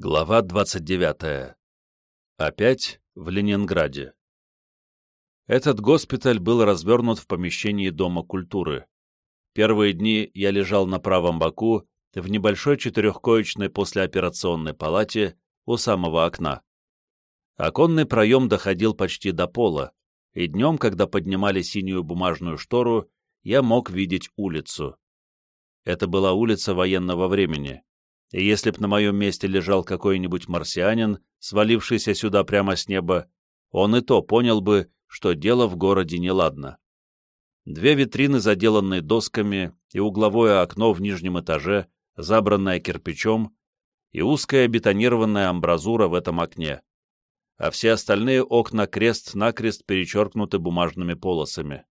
Глава 29. Опять в Ленинграде. Этот госпиталь был развернут в помещении Дома культуры. Первые дни я лежал на правом боку в небольшой четырехкоечной послеоперационной палате у самого окна. Оконный проем доходил почти до пола, и днем, когда поднимали синюю бумажную штору, я мог видеть улицу. Это была улица военного времени и если б на моем месте лежал какой-нибудь марсианин, свалившийся сюда прямо с неба, он и то понял бы, что дело в городе неладно. Две витрины, заделанные досками, и угловое окно в нижнем этаже, забранное кирпичом, и узкая бетонированная амбразура в этом окне, а все остальные окна крест-накрест перечеркнуты бумажными полосами.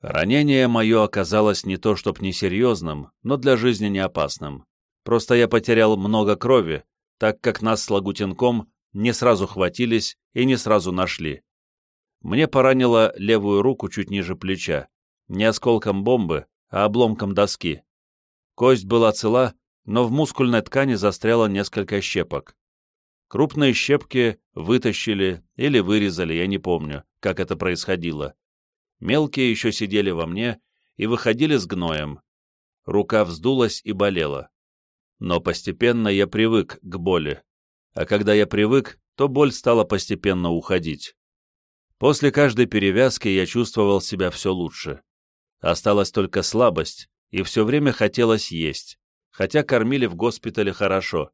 Ранение мое оказалось не то чтоб несерьезным, но для жизни не опасным. Просто я потерял много крови, так как нас с Лагутенком не сразу хватились и не сразу нашли. Мне поранило левую руку чуть ниже плеча, не осколком бомбы, а обломком доски. Кость была цела, но в мускульной ткани застряло несколько щепок. Крупные щепки вытащили или вырезали, я не помню, как это происходило. Мелкие еще сидели во мне и выходили с гноем. Рука вздулась и болела. Но постепенно я привык к боли. А когда я привык, то боль стала постепенно уходить. После каждой перевязки я чувствовал себя все лучше. Осталась только слабость, и все время хотелось есть, хотя кормили в госпитале хорошо.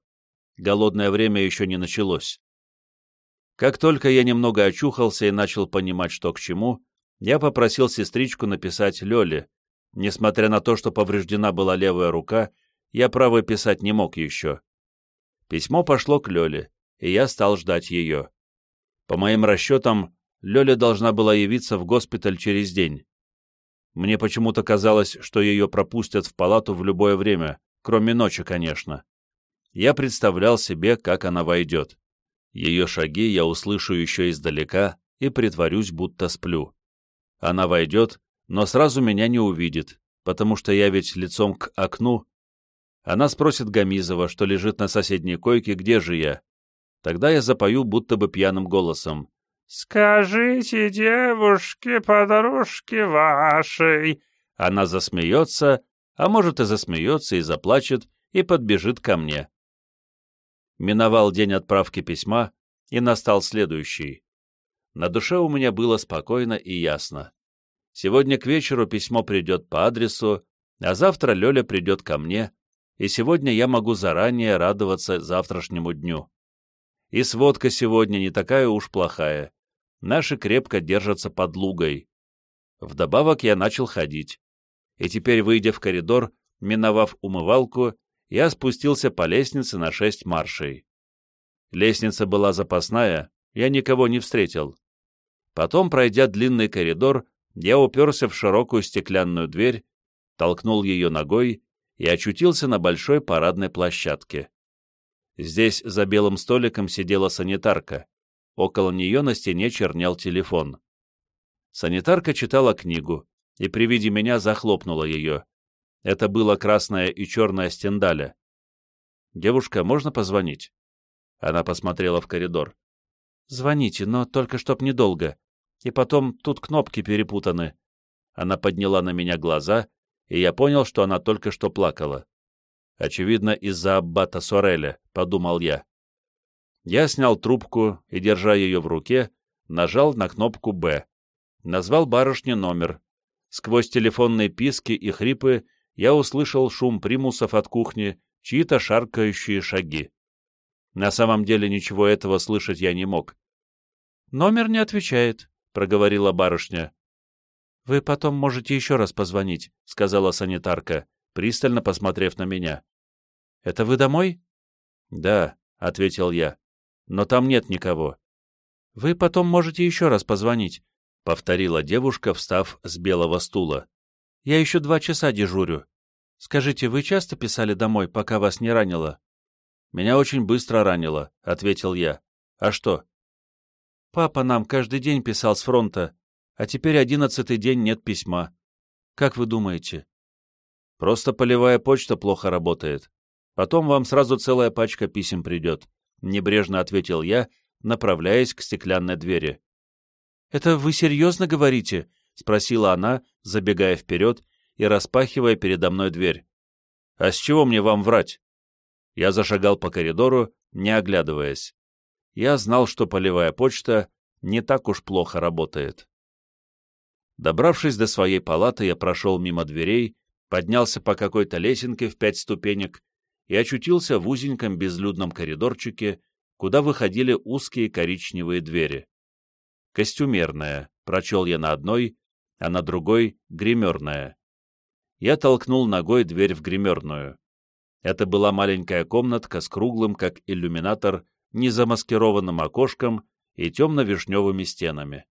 Голодное время еще не началось. Как только я немного очухался и начал понимать, что к чему, я попросил сестричку написать Лёле, несмотря на то, что повреждена была левая рука я правой писать не мог еще. Письмо пошло к Лёле, и я стал ждать ее. По моим расчетам, Лёля должна была явиться в госпиталь через день. Мне почему-то казалось, что ее пропустят в палату в любое время, кроме ночи, конечно. Я представлял себе, как она войдет. Ее шаги я услышу еще издалека и притворюсь, будто сплю. Она войдет, но сразу меня не увидит, потому что я ведь лицом к окну, она спросит Гамизова, что лежит на соседней койке, где же я. Тогда я запою будто бы пьяным голосом. «Скажите девушке, подружке вашей». Она засмеется, а может и засмеется и заплачет, и подбежит ко мне. Миновал день отправки письма, и настал следующий. На душе у меня было спокойно и ясно. Сегодня к вечеру письмо придет по адресу, а завтра Лёля придет ко мне, и сегодня я могу заранее радоваться завтрашнему дню. И сводка сегодня не такая уж плохая. Наши крепко держатся под лугой. Вдобавок я начал ходить. И теперь, выйдя в коридор, миновав умывалку, я спустился по лестнице на шесть маршей. Лестница была запасная, я никого не встретил. Потом, пройдя длинный коридор, я уперся в широкую стеклянную дверь, толкнул ее ногой и очутился на большой парадной площадке. Здесь за белым столиком сидела санитарка. Около нее на стене чернял телефон. Санитарка читала книгу и при виде меня захлопнула ее. Это было красное и черное стендаля. «Девушка, можно позвонить?» Она посмотрела в коридор. «Звоните, но только чтоб недолго. И потом тут кнопки перепутаны». Она подняла на меня глаза и я понял, что она только что плакала. Очевидно, из-за аббата Сореля, подумал я. Я снял трубку и, держа ее в руке, нажал на кнопку «Б». Назвал барышне номер. Сквозь телефонные писки и хрипы я услышал шум примусов от кухни, чьи-то шаркающие шаги. На самом деле ничего этого слышать я не мог. «Номер не отвечает», — проговорила барышня. «Вы потом можете еще раз позвонить», — сказала санитарка, пристально посмотрев на меня. «Это вы домой?» «Да», — ответил я. «Но там нет никого». «Вы потом можете еще раз позвонить», — повторила девушка, встав с белого стула. «Я еще два часа дежурю. Скажите, вы часто писали домой, пока вас не ранило?» «Меня очень быстро ранило», — ответил я. «А что?» «Папа нам каждый день писал с фронта а теперь одиннадцатый день нет письма. Как вы думаете? Просто полевая почта плохо работает. Потом вам сразу целая пачка писем придет», — небрежно ответил я, направляясь к стеклянной двери. «Это вы серьезно говорите?» — спросила она, забегая вперед и распахивая передо мной дверь. «А с чего мне вам врать?» Я зашагал по коридору, не оглядываясь. Я знал, что полевая почта не так уж плохо работает. Добравшись до своей палаты, я прошел мимо дверей, поднялся по какой-то лесенке в пять ступенек и очутился в узеньком безлюдном коридорчике, куда выходили узкие коричневые двери. «Костюмерная», — прочел я на одной, а на другой — гримерная. Я толкнул ногой дверь в гримерную. Это была маленькая комнатка с круглым, как иллюминатор, незамаскированным окошком и темно-вишневыми стенами.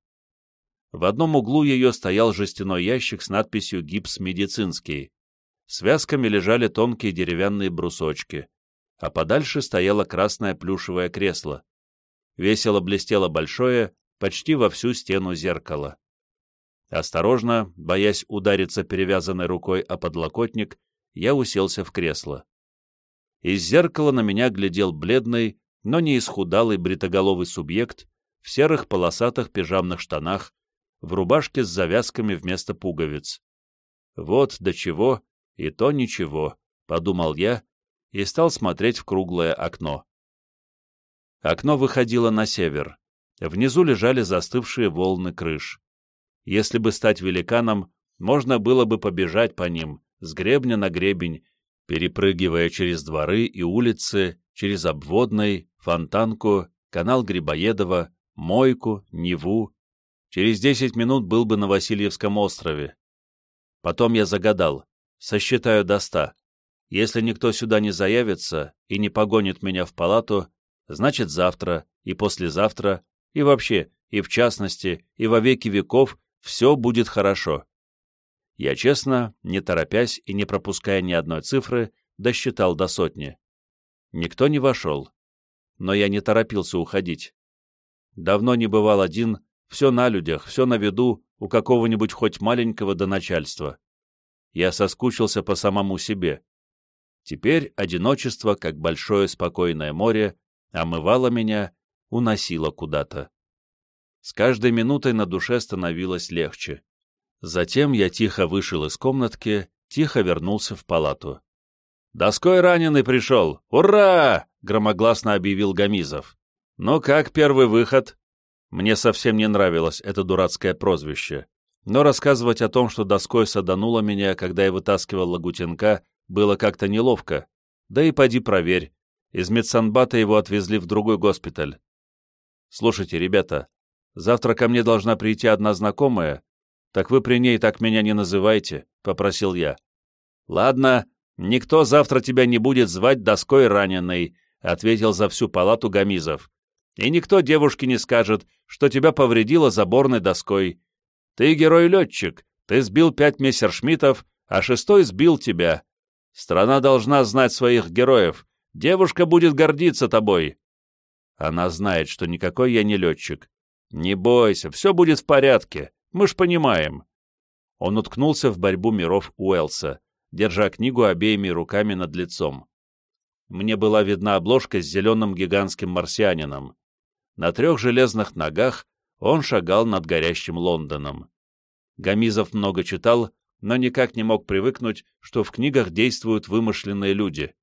В одном углу ее стоял жестяной ящик с надписью «Гипс медицинский». Связками лежали тонкие деревянные брусочки, а подальше стояло красное плюшевое кресло. Весело блестело большое, почти во всю стену зеркало. Осторожно, боясь удариться перевязанной рукой о подлокотник, я уселся в кресло. Из зеркала на меня глядел бледный, но не исхудалый бритоголовый субъект в серых полосатых пижамных штанах, в рубашке с завязками вместо пуговиц. Вот до чего, и то ничего, — подумал я и стал смотреть в круглое окно. Окно выходило на север. Внизу лежали застывшие волны крыш. Если бы стать великаном, можно было бы побежать по ним, с гребня на гребень, перепрыгивая через дворы и улицы, через обводный, фонтанку, канал Грибоедова, Мойку, Неву. Через десять минут был бы на Васильевском острове. Потом я загадал, сосчитаю до ста. Если никто сюда не заявится и не погонит меня в палату, значит завтра и послезавтра, и вообще, и в частности, и во веки веков все будет хорошо. Я честно, не торопясь и не пропуская ни одной цифры, досчитал до сотни. Никто не вошел. Но я не торопился уходить. Давно не бывал один, все на людях, все на виду, у какого-нибудь хоть маленького до начальства. Я соскучился по самому себе. Теперь одиночество, как большое спокойное море, омывало меня, уносило куда-то. С каждой минутой на душе становилось легче. Затем я тихо вышел из комнатки, тихо вернулся в палату. «Доской раненый пришел! Ура!» — громогласно объявил Гамизов. «Ну как первый выход?» Мне совсем не нравилось это дурацкое прозвище. Но рассказывать о том, что доской садануло меня, когда я вытаскивал Лагутенка, было как-то неловко. Да и поди проверь. Из медсанбата его отвезли в другой госпиталь. Слушайте, ребята, завтра ко мне должна прийти одна знакомая, так вы при ней так меня не называйте, — попросил я. Ладно, никто завтра тебя не будет звать доской раненой, — ответил за всю палату Гамизов. И никто девушке не скажет, что тебя повредило заборной доской. Ты герой-летчик, ты сбил пять мессершмиттов, а шестой сбил тебя. Страна должна знать своих героев. Девушка будет гордиться тобой. Она знает, что никакой я не летчик. Не бойся, все будет в порядке. Мы ж понимаем. Он уткнулся в борьбу миров Уэлса, держа книгу обеими руками над лицом. Мне была видна обложка с зеленым гигантским марсианином. На трех железных ногах он шагал над горящим Лондоном. Гамизов много читал, но никак не мог привыкнуть, что в книгах действуют вымышленные люди.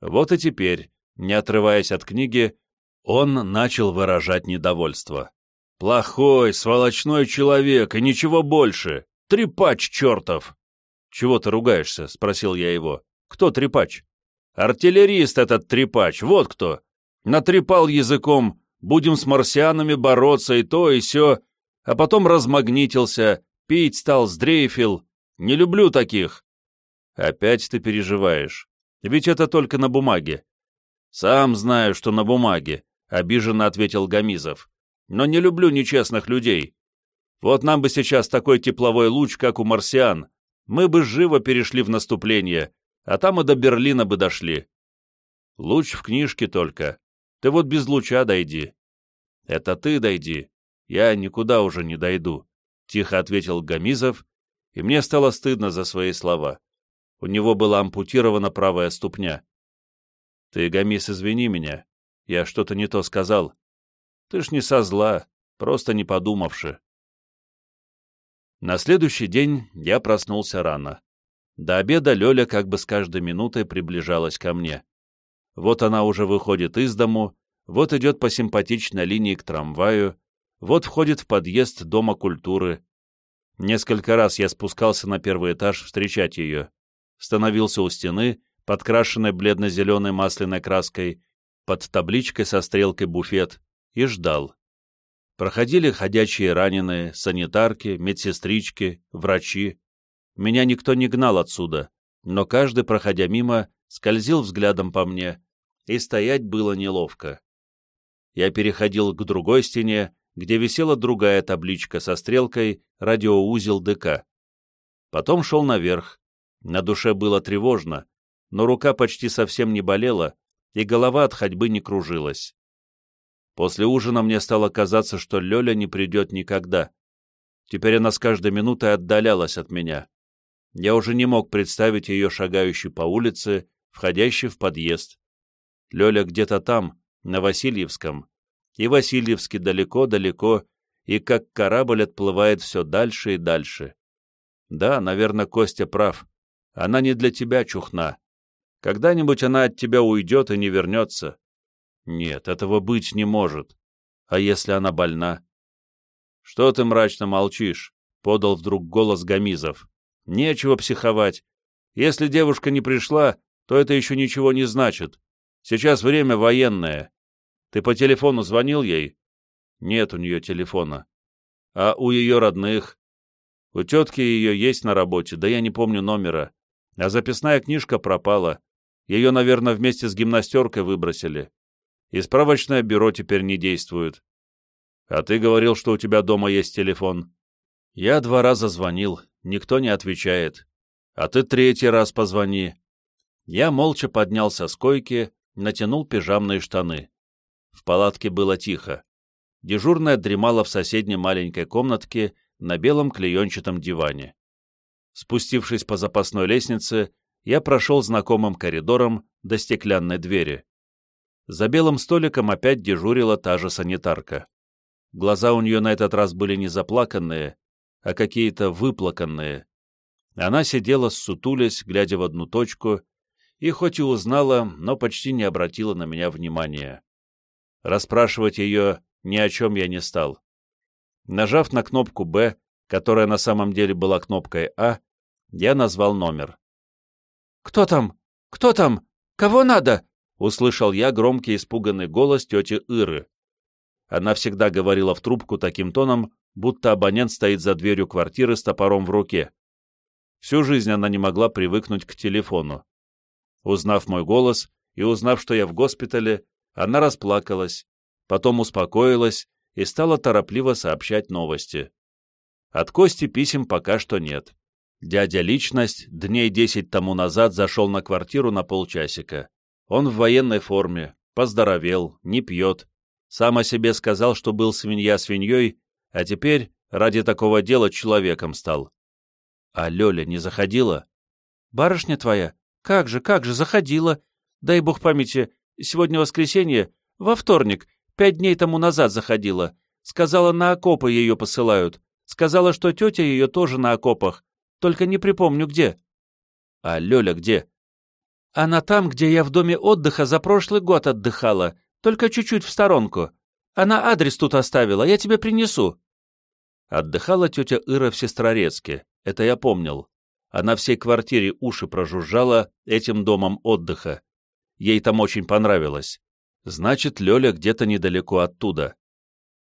Вот и теперь, не отрываясь от книги, он начал выражать недовольство. «Плохой, сволочной человек, и ничего больше! Трепач чертов!» «Чего ты ругаешься?» — спросил я его. «Кто трепач?» «Артиллерист этот трепач, вот кто! Натрепал языком, будем с марсианами бороться и то, и сё, а потом размагнитился, пить стал, сдрейфил. Не люблю таких. Опять ты переживаешь. Ведь это только на бумаге. Сам знаю, что на бумаге, обиженно ответил Гамизов. Но не люблю нечестных людей. Вот нам бы сейчас такой тепловой луч, как у марсиан. Мы бы живо перешли в наступление, а там и до Берлина бы дошли. Луч в книжке только. Ты вот без луча дойди. Это ты дойди. Я никуда уже не дойду, — тихо ответил Гамизов, и мне стало стыдно за свои слова. У него была ампутирована правая ступня. Ты, Гамис, извини меня. Я что-то не то сказал. Ты ж не со зла, просто не подумавши. На следующий день я проснулся рано. До обеда Лёля как бы с каждой минутой приближалась ко мне. Вот она уже выходит из дому, вот идет по симпатичной линии к трамваю, вот входит в подъезд Дома культуры. Несколько раз я спускался на первый этаж встречать ее. Становился у стены, подкрашенной бледно-зеленой масляной краской, под табличкой со стрелкой «Буфет», и ждал. Проходили ходячие раненые, санитарки, медсестрички, врачи. Меня никто не гнал отсюда, но каждый, проходя мимо, скользил взглядом по мне, и стоять было неловко. Я переходил к другой стене, где висела другая табличка со стрелкой «Радиоузел ДК». Потом шел наверх. На душе было тревожно, но рука почти совсем не болела, и голова от ходьбы не кружилась. После ужина мне стало казаться, что Лёля не придет никогда. Теперь она с каждой минутой отдалялась от меня. Я уже не мог представить ее шагающей по улице, входящей в подъезд. Лёля где-то там, на Васильевском, и Васильевский далеко-далеко, и как корабль отплывает все дальше и дальше. Да, наверное, Костя прав. Она не для тебя чухна. Когда-нибудь она от тебя уйдет и не вернется. Нет, этого быть не может. А если она больна? Что ты мрачно молчишь? Подал вдруг голос Гамизов. Нечего психовать. Если девушка не пришла, то это еще ничего не значит. Сейчас время военное. Ты по телефону звонил ей? Нет у нее телефона. А у ее родных? У тетки ее есть на работе, да я не помню номера. А записная книжка пропала. Ее, наверное, вместе с гимнастеркой выбросили. И справочное бюро теперь не действует. А ты говорил, что у тебя дома есть телефон. Я два раза звонил, никто не отвечает. А ты третий раз позвони. Я молча поднялся с койки, натянул пижамные штаны. В палатке было тихо. Дежурная дремала в соседней маленькой комнатке на белом клеенчатом диване. Спустившись по запасной лестнице, я прошел знакомым коридором до стеклянной двери. За белым столиком опять дежурила та же санитарка. Глаза у нее на этот раз были не заплаканные, а какие-то выплаканные. Она сидела, ссутулясь, глядя в одну точку, и хоть и узнала, но почти не обратила на меня внимания. Расспрашивать ее ни о чем я не стал. Нажав на кнопку «Б», которая на самом деле была кнопкой «А», я назвал номер. «Кто там? Кто там? Кого надо?» — услышал я громкий испуганный голос тети Иры. Она всегда говорила в трубку таким тоном, будто абонент стоит за дверью квартиры с топором в руке. Всю жизнь она не могла привыкнуть к телефону. Узнав мой голос и узнав, что я в госпитале, она расплакалась, потом успокоилась и стала торопливо сообщать новости. От Кости писем пока что нет. Дядя Личность дней десять тому назад зашел на квартиру на полчасика. Он в военной форме, поздоровел, не пьет. Сам о себе сказал, что был свинья свиньей, а теперь ради такого дела человеком стал. А Лёля не заходила? «Барышня твоя? Как же, как же, заходила. Дай бог памяти, сегодня воскресенье, во вторник, пять дней тому назад заходила. Сказала, на окопы ее посылают. Сказала, что тетя ее тоже на окопах, только не припомню где. А Лёля где? Она там, где я в доме отдыха за прошлый год отдыхала, только чуть-чуть в сторонку. Она адрес тут оставила, я тебе принесу. Отдыхала тетя Ира в Сестрорецке, это я помнил. Она всей квартире уши прожужжала этим домом отдыха. Ей там очень понравилось. Значит, Лёля где-то недалеко оттуда.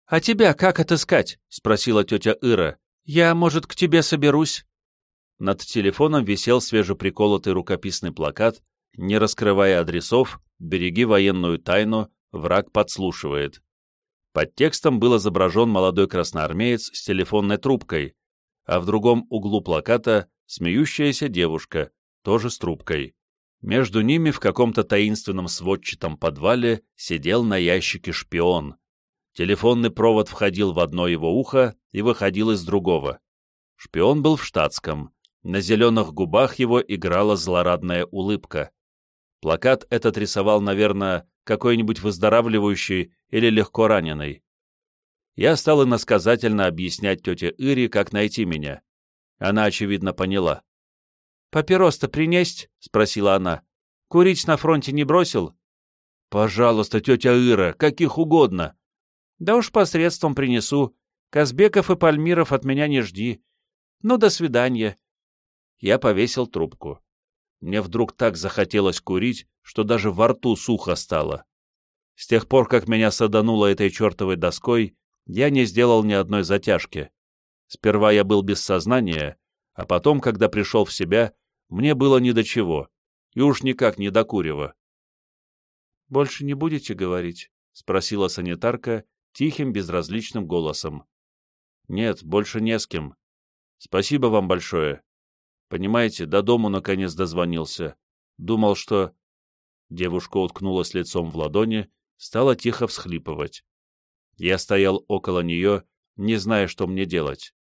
«А тебя как отыскать?» — спросила тетя Ира. «Я, может, к тебе соберусь?» Над телефоном висел свежеприколотый рукописный плакат «Не раскрывая адресов, береги военную тайну, враг подслушивает». Под текстом был изображен молодой красноармеец с телефонной трубкой, а в другом углу плаката смеющаяся девушка, тоже с трубкой. Между ними в каком-то таинственном сводчатом подвале сидел на ящике шпион. Телефонный провод входил в одно его ухо и выходил из другого. Шпион был в штатском. На зеленых губах его играла злорадная улыбка. Плакат этот рисовал, наверное, какой-нибудь выздоравливающий или легко раненый. Я стал иносказательно объяснять тете Ире, как найти меня. Она, очевидно, поняла. «Папирос-то принесть?» — спросила она. «Курить на фронте не бросил?» «Пожалуйста, тетя Ира, каких угодно». «Да уж посредством принесу. Казбеков и Пальмиров от меня не жди. Ну, до свидания». Я повесил трубку. Мне вдруг так захотелось курить, что даже во рту сухо стало. С тех пор, как меня садануло этой чертовой доской, я не сделал ни одной затяжки. Сперва я был без сознания, а потом, когда пришел в себя, мне было ни до чего, и уж никак не до курева. «Больше не будете говорить?» — спросила санитарка тихим, безразличным голосом. «Нет, больше не с кем. Спасибо вам большое. Понимаете, до дому наконец дозвонился. Думал, что...» Девушка уткнулась лицом в ладони, стала тихо всхлипывать. Я стоял около нее, не зная, что мне делать.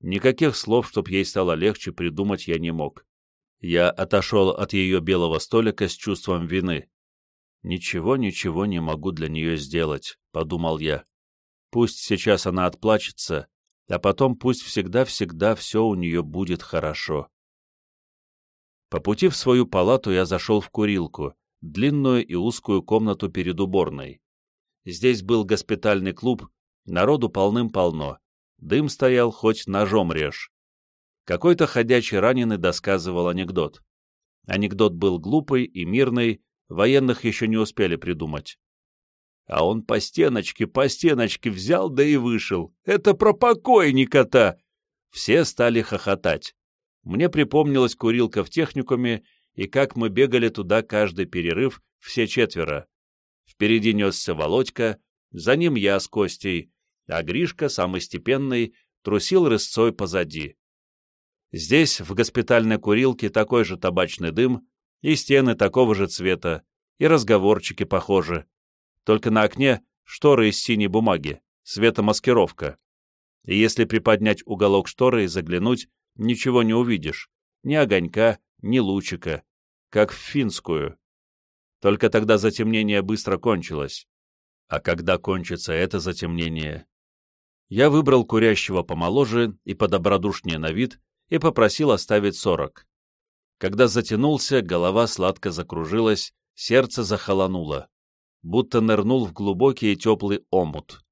Никаких слов, чтоб ей стало легче, придумать я не мог. Я отошел от ее белого столика с чувством вины. «Ничего, ничего не могу для нее сделать», — подумал я. «Пусть сейчас она отплачется, а потом пусть всегда-всегда все у нее будет хорошо». По пути в свою палату я зашел в курилку, длинную и узкую комнату перед уборной. Здесь был госпитальный клуб, народу полным-полно. Дым стоял, хоть ножом режь. Какой-то ходячий раненый досказывал анекдот. Анекдот был глупый и мирный, военных еще не успели придумать. А он по стеночке, по стеночке взял, да и вышел. Это про покойника-то! Все стали хохотать. Мне припомнилась курилка в техникуме, и как мы бегали туда каждый перерыв, все четверо. Впереди несся Володька, за ним я с Костей, а Гришка, самый степенный, трусил рысцой позади. Здесь, в госпитальной курилке, такой же табачный дым, и стены такого же цвета, и разговорчики похожи. Только на окне шторы из синей бумаги, светомаскировка. И если приподнять уголок шторы и заглянуть, ничего не увидишь. Ни огонька, ни лучика. Как в финскую. Только тогда затемнение быстро кончилось. А когда кончится это затемнение? Я выбрал курящего помоложе и подобродушнее на вид и попросил оставить сорок. Когда затянулся, голова сладко закружилась, сердце захолонуло, будто нырнул в глубокий и теплый омут.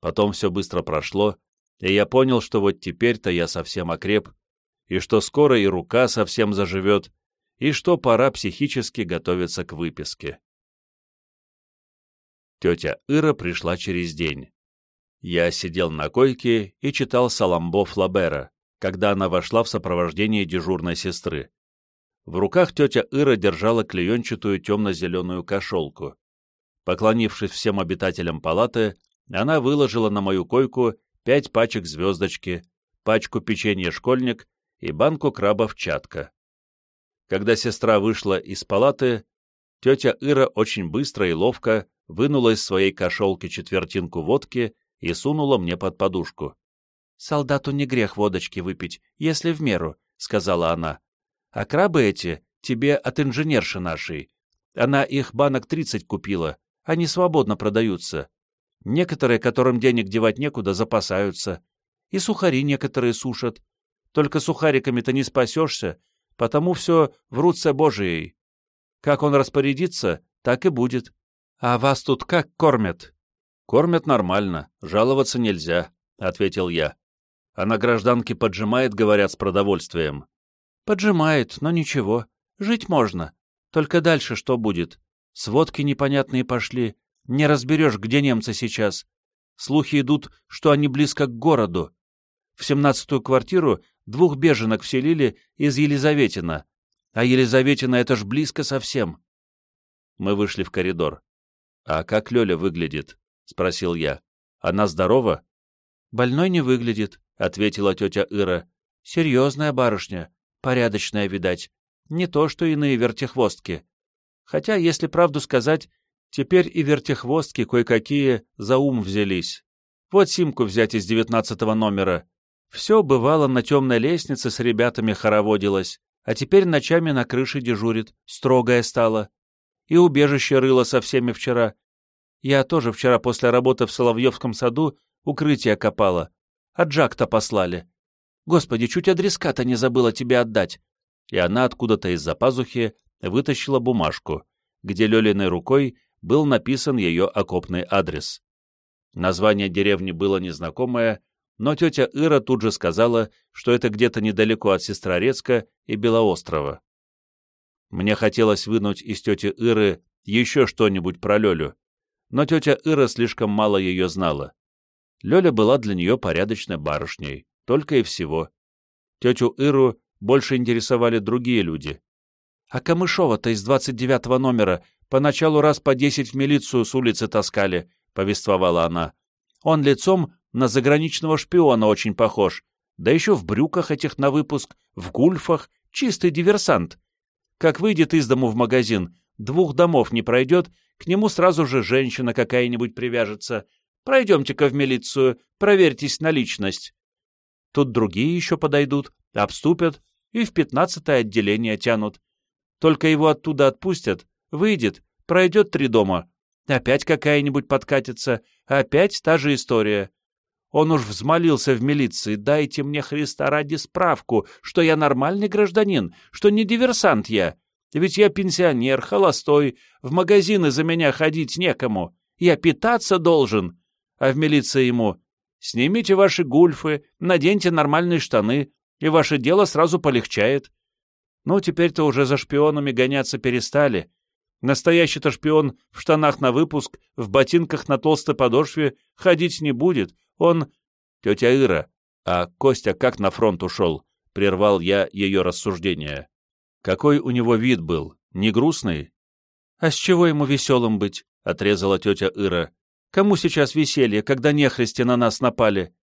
Потом все быстро прошло, и я понял, что вот теперь-то я совсем окреп, и что скоро и рука совсем заживет, и что пора психически готовиться к выписке. Тетя Ира пришла через день. Я сидел на койке и читал Саламбо Флабера, когда она вошла в сопровождении дежурной сестры. В руках тетя Ира держала клеенчатую темно-зеленую кошелку. Поклонившись всем обитателям палаты, она выложила на мою койку пять пачек звездочки, пачку печенья «Школьник» и банку крабов «Чатка». Когда сестра вышла из палаты, тетя Ира очень быстро и ловко вынула из своей кошелки четвертинку водки и сунула мне под подушку. «Солдату не грех водочки выпить, если в меру», — сказала она. «А крабы эти тебе от инженерши нашей. Она их банок тридцать купила, они свободно продаются. Некоторые, которым денег девать некуда, запасаются. И сухари некоторые сушат. Только сухариками-то не спасешься, потому все в руце Божией. Как он распорядится, так и будет. А вас тут как кормят?» «Кормят нормально, жаловаться нельзя», — ответил я. А на гражданке поджимает, говорят, с продовольствием. Поджимает, но ничего. Жить можно. Только дальше что будет? Сводки непонятные пошли. Не разберешь, где немцы сейчас. Слухи идут, что они близко к городу. В семнадцатую квартиру двух беженок вселили из Елизаветина. А Елизаветина — это ж близко совсем. Мы вышли в коридор. «А как Лёля выглядит?» — спросил я. «Она здорова?» «Больной не выглядит ответила тетя Ира. «Серьезная барышня, порядочная, видать, не то что иные вертихвостки. Хотя, если правду сказать, теперь и вертихвостки кое-какие за ум взялись. Вот симку взять из девятнадцатого номера. Все бывало на темной лестнице с ребятами хороводилось. А теперь ночами на крыше дежурит, строгая стала. И убежище рыло со всеми вчера. Я тоже вчера после работы в Соловьевском саду укрытие копала. А Джак-то послали. Господи, чуть адреска-то не забыла тебе отдать. И она откуда-то из-за пазухи вытащила бумажку, где Лёлиной рукой был написан ее окопный адрес. Название деревни было незнакомое, но тетя Ира тут же сказала, что это где-то недалеко от Сестрорецка и Белоострова. Мне хотелось вынуть из тети Иры еще что-нибудь про Лёлю, но тетя Ира слишком мало ее знала. Лёля была для нее порядочной барышней, только и всего. Тетю Иру больше интересовали другие люди. А Камышова-то из 29 номера поначалу раз по десять в милицию с улицы таскали, — повествовала она. Он лицом на заграничного шпиона очень похож, да еще в брюках этих на выпуск, в гульфах, чистый диверсант. Как выйдет из дому в магазин, двух домов не пройдет, к нему сразу же женщина какая-нибудь привяжется. Пройдемте-ка в милицию, проверьтесь на личность. Тут другие еще подойдут, обступят и в пятнадцатое отделение тянут. Только его оттуда отпустят, выйдет, пройдет три дома, опять какая-нибудь подкатится, опять та же история. Он уж взмолился в милиции, дайте мне Христа ради справку, что я нормальный гражданин, что не диверсант я. Ведь я пенсионер, холостой, в магазины за меня ходить некому, я питаться должен. А в милиции ему, снимите ваши гульфы, наденьте нормальные штаны, и ваше дело сразу полегчает. Ну, теперь-то уже за шпионами гоняться перестали. Настоящий-то шпион в штанах на выпуск, в ботинках на толстой подошве ходить не будет, он... Тетя Ира, а Костя как на фронт ушел? Прервал я ее рассуждение. Какой у него вид был? Не грустный? А с чего ему веселым быть? Отрезала тетя Ира. Кому сейчас веселье, когда нехристи на нас напали?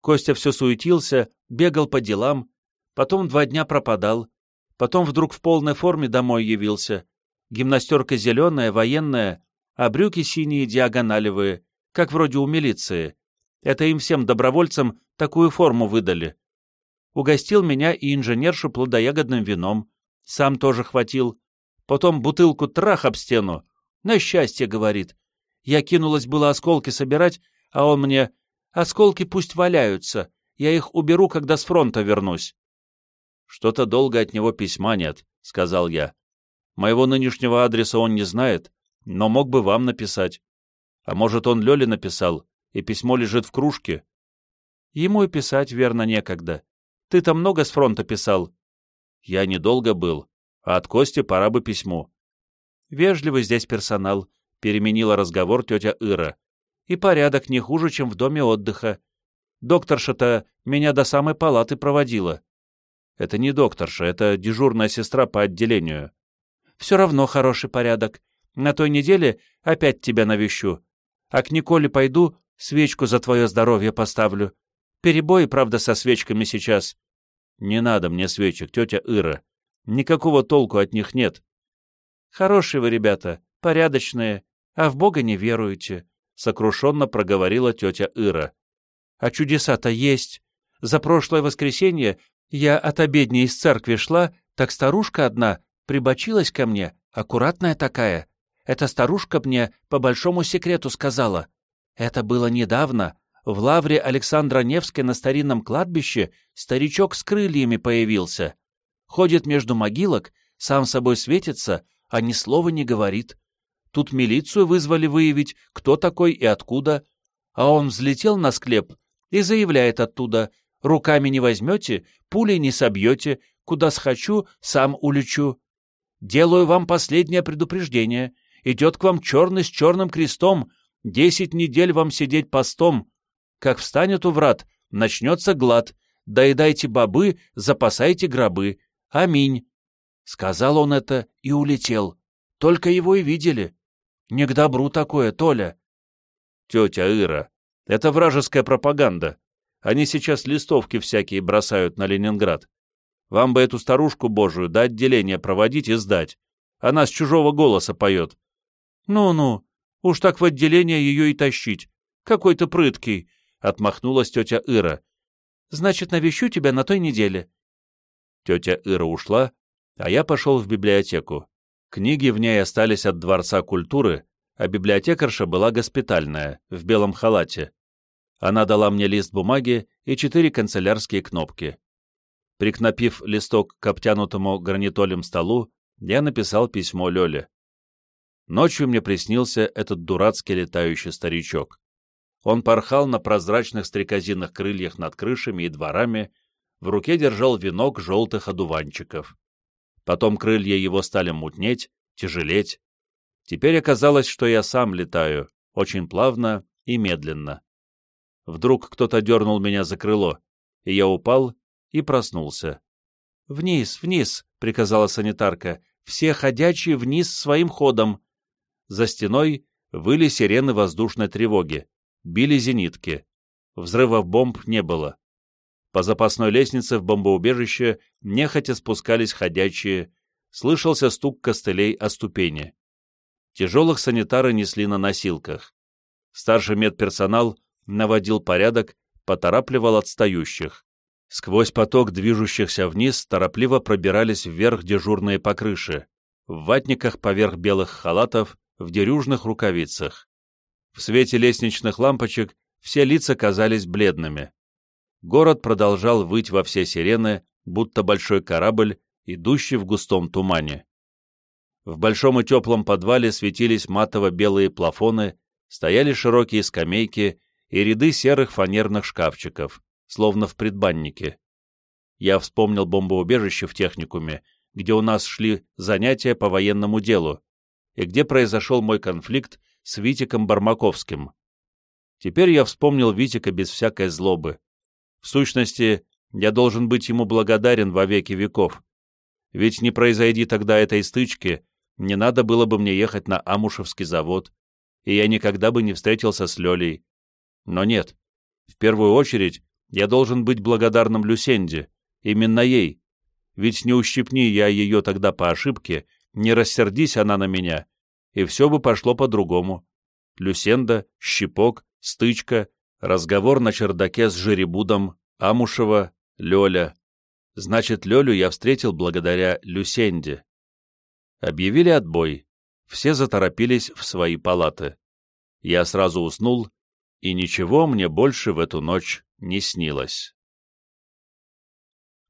Костя все суетился, бегал по делам, потом два дня пропадал, потом вдруг в полной форме домой явился. Гимнастерка зеленая, военная, а брюки синие диагоналевые, как вроде у милиции. Это им всем добровольцам такую форму выдали. Угостил меня и инженершу плодоягодным вином. Сам тоже хватил. Потом бутылку трах об стену. На счастье, говорит. Я кинулась было осколки собирать, а он мне... Осколки пусть валяются. Я их уберу, когда с фронта вернусь. Что-то долго от него письма нет, — сказал я. Моего нынешнего адреса он не знает, но мог бы вам написать. А может, он Лёле написал, и письмо лежит в кружке. Ему и писать, верно, некогда. Ты-то много с фронта писал. Я недолго был, а от Кости пора бы письмо. Вежливый здесь персонал, переменила разговор тетя Ира. И порядок не хуже, чем в доме отдыха. Докторша-то меня до самой палаты проводила. Это не докторша, это дежурная сестра по отделению. Все равно хороший порядок. На той неделе опять тебя навещу. А к Николе пойду, Свечку за твое здоровье поставлю. Перебои, правда, со свечками сейчас. Не надо мне свечек, тетя Ира. Никакого толку от них нет. Хорошие вы ребята, порядочные, а в Бога не веруете, — сокрушенно проговорила тетя Ира. А чудеса-то есть. За прошлое воскресенье я от обедни из церкви шла, так старушка одна прибочилась ко мне, аккуратная такая. Эта старушка мне по большому секрету сказала. Это было недавно. В лавре Александра Невской на старинном кладбище старичок с крыльями появился. Ходит между могилок, сам собой светится, а ни слова не говорит. Тут милицию вызвали выявить, кто такой и откуда. А он взлетел на склеп и заявляет оттуда, руками не возьмете, пулей не собьете, куда схочу, сам улечу. Делаю вам последнее предупреждение. Идет к вам черный с черным крестом, Десять недель вам сидеть постом. Как встанет у врат, начнется глад. Доедайте бобы, запасайте гробы. Аминь. Сказал он это и улетел. Только его и видели. Не к добру такое, Толя. Тетя Ира, это вражеская пропаганда. Они сейчас листовки всякие бросают на Ленинград. Вам бы эту старушку божию до отделения проводить и сдать. Она с чужого голоса поет. Ну-ну, Уж так в отделение ее и тащить. Какой то прыткий, — отмахнулась тетя Ира. Значит, навещу тебя на той неделе. Тетя Ира ушла, а я пошел в библиотеку. Книги в ней остались от Дворца культуры, а библиотекарша была госпитальная, в белом халате. Она дала мне лист бумаги и четыре канцелярские кнопки. Прикнопив листок к обтянутому гранитолем столу, я написал письмо Лёле. Ночью мне приснился этот дурацкий летающий старичок. Он порхал на прозрачных стрекозиных крыльях над крышами и дворами, в руке держал венок желтых одуванчиков. Потом крылья его стали мутнеть, тяжелеть. Теперь оказалось, что я сам летаю, очень плавно и медленно. Вдруг кто-то дернул меня за крыло, и я упал и проснулся. «Вниз, вниз!» — приказала санитарка. «Все ходячие вниз своим ходом!» За стеной выли сирены воздушной тревоги, били зенитки. Взрывов бомб не было. По запасной лестнице в бомбоубежище нехотя спускались ходячие, слышался стук костылей о ступени. Тяжелых санитары несли на носилках. Старший медперсонал наводил порядок, поторапливал отстающих. Сквозь поток движущихся вниз торопливо пробирались вверх дежурные по крыше, в ватниках поверх белых халатов, в дерюжных рукавицах. В свете лестничных лампочек все лица казались бледными. Город продолжал выть во все сирены, будто большой корабль, идущий в густом тумане. В большом и теплом подвале светились матово-белые плафоны, стояли широкие скамейки и ряды серых фанерных шкафчиков, словно в предбаннике. Я вспомнил бомбоубежище в техникуме, где у нас шли занятия по военному делу, и где произошел мой конфликт с Витиком Бармаковским. Теперь я вспомнил Витика без всякой злобы. В сущности, я должен быть ему благодарен во веки веков. Ведь не произойди тогда этой стычки, не надо было бы мне ехать на Амушевский завод, и я никогда бы не встретился с Лёлей. Но нет, в первую очередь я должен быть благодарным Люсенде, именно ей, ведь не ущипни я ее тогда по ошибке, не рассердись она на меня, и все бы пошло по-другому. Люсенда, щипок, стычка, разговор на чердаке с Жеребудом, Амушева, Лёля. Значит, Лёлю я встретил благодаря Люсенде. Объявили отбой. Все заторопились в свои палаты. Я сразу уснул, и ничего мне больше в эту ночь не снилось.